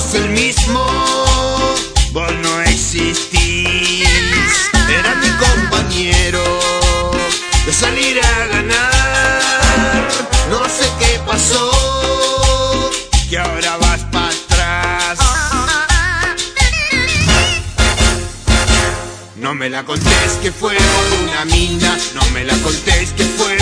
sos el mismo, vos no existís. Era mi compañero de salir a ganar. No sé qué pasó, que ahora vas para atrás. No me la contés que fue por una mina, no me la contés que fue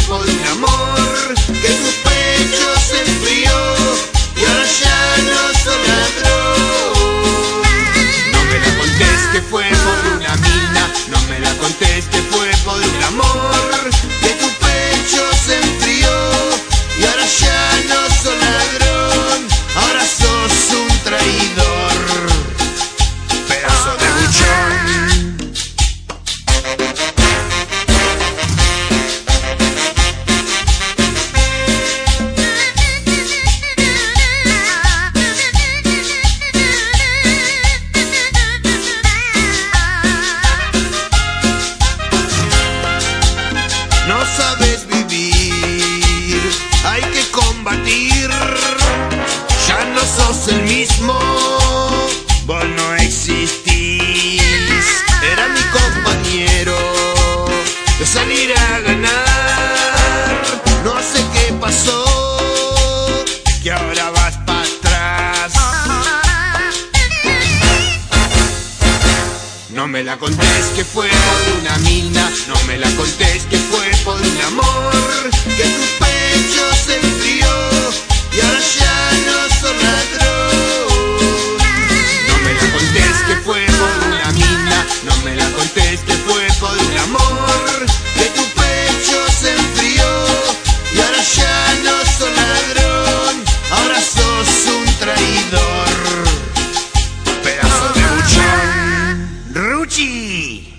no sabes vivir, hay que combatir, ya no sos el mismo, vos no existís, era mi compañero de salir a ganar. No me la contés que fue por una mina, no me la contés que fue por un amor, que tu pecho se enfrió y ahora ya no son ladrón. No me la contés que fue por una mina, no me la contés que fue por un amor. E.